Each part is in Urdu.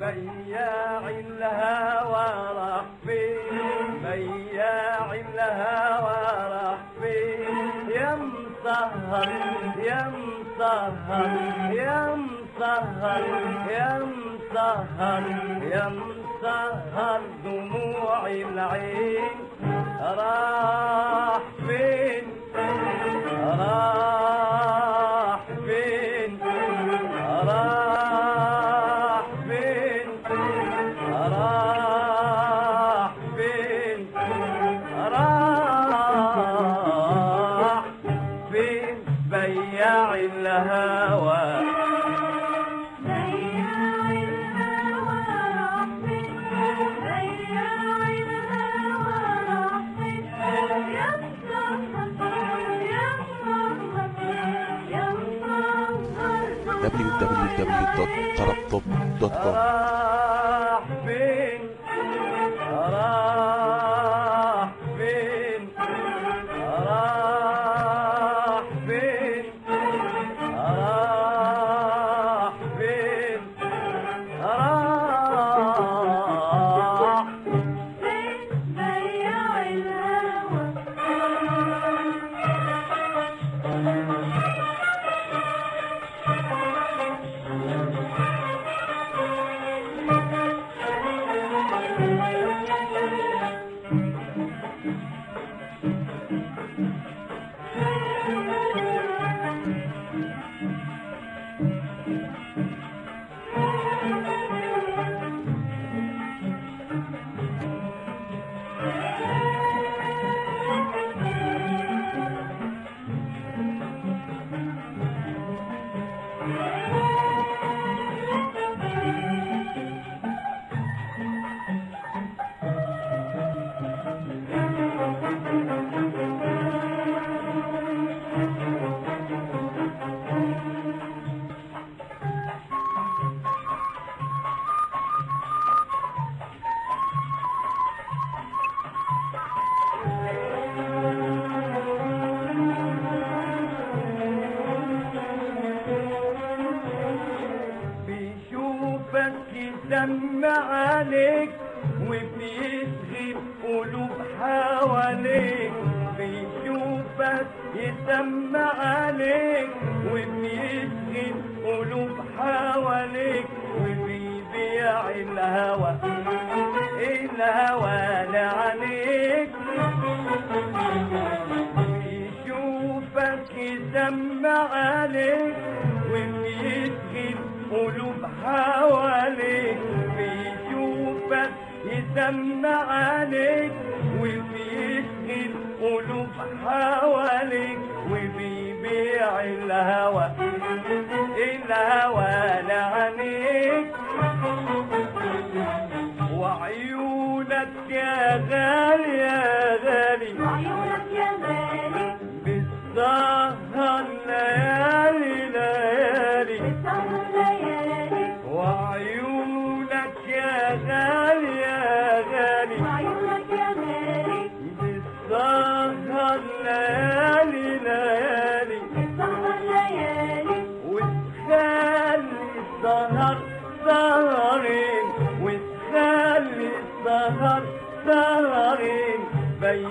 بياع الهوى راح فين بياع الهوى راح فين يا مسهر يا مسهر يا مسهر يا مسهر يا مسهر دموع العين. راح فين الهوى www.tarabtop.com يسمع عليك وبيشغل قلوب حواليك، بيشوفك يسمع عليك وبيشغل قلوب حواليك، وبيبيع الهوى الهوى لعليك. بيشوفك يسمع عليك وبيشغل قلوب حواليك. دم عليك وبيشغل القلوب حال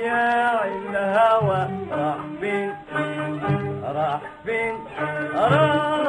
يا الهوى راح فين راح فين راح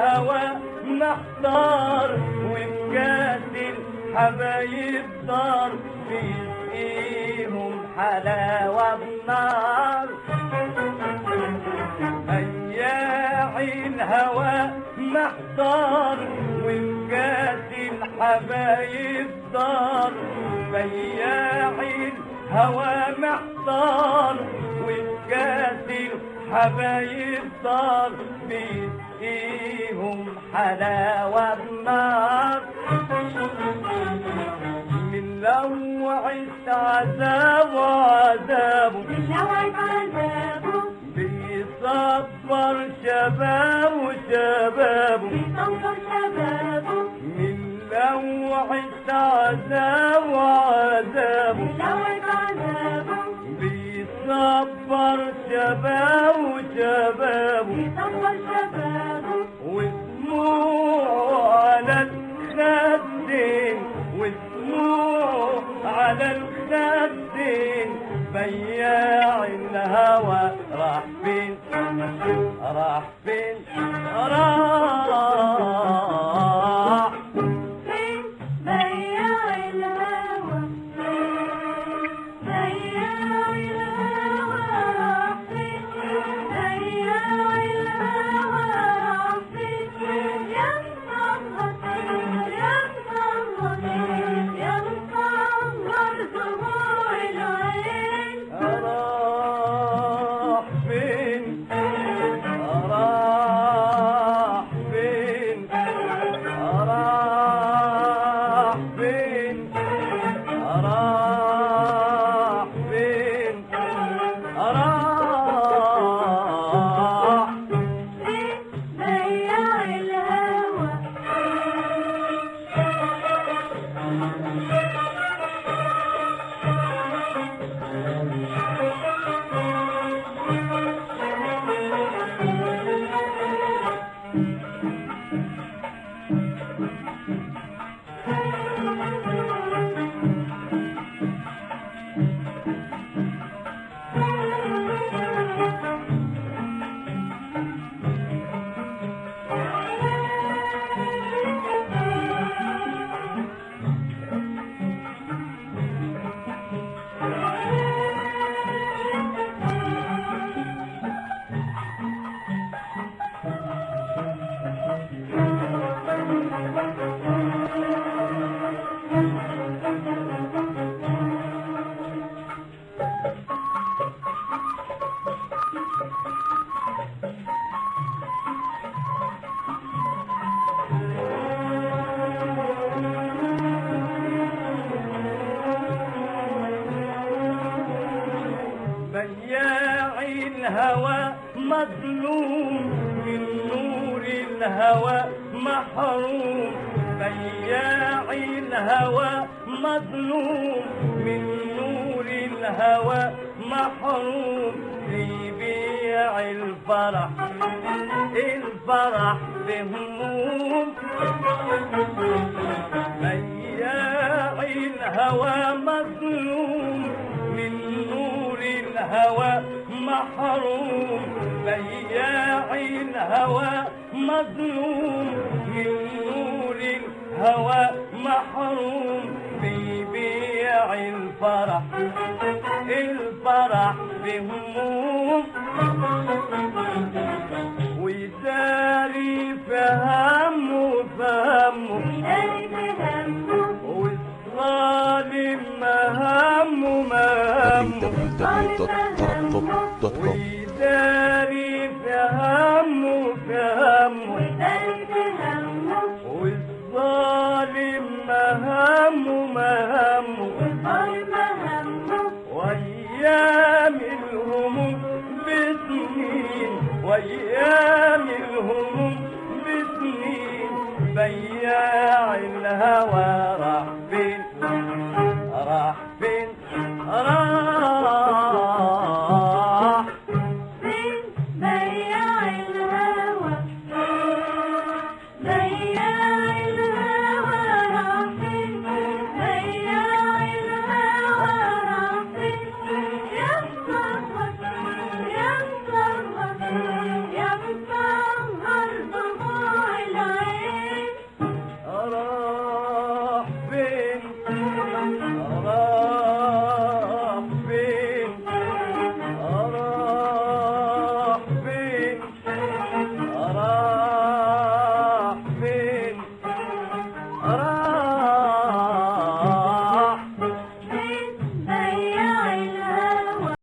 الهوى محتار وكاس الحبايب دار بيسقيهم حلاوة النار بياع الهوى محتار وكاس الحبايب دار بياع الهوى محتار وكاس الحبايب دار بيسقيهم حلاوة النار. من لوعة عذاب وعذابه بيصبر شباب وشبابه من لوعة عذاب وعذابه بيصبر شباب وشبابه واسمه على الخدين واسمه على الخدين بياع الهوى راح فين راح فين راح راح راح الهوى محروم بياع الهوى مظلوم. من نور الهوى محروم يبيع الفرح الفرح بهموم. بياع الهوى مظلوم، من نور الهوى محروم. بياع الهوى مظلوم من نور الهوى محروم في بيع الفرح. الفرح بهموم.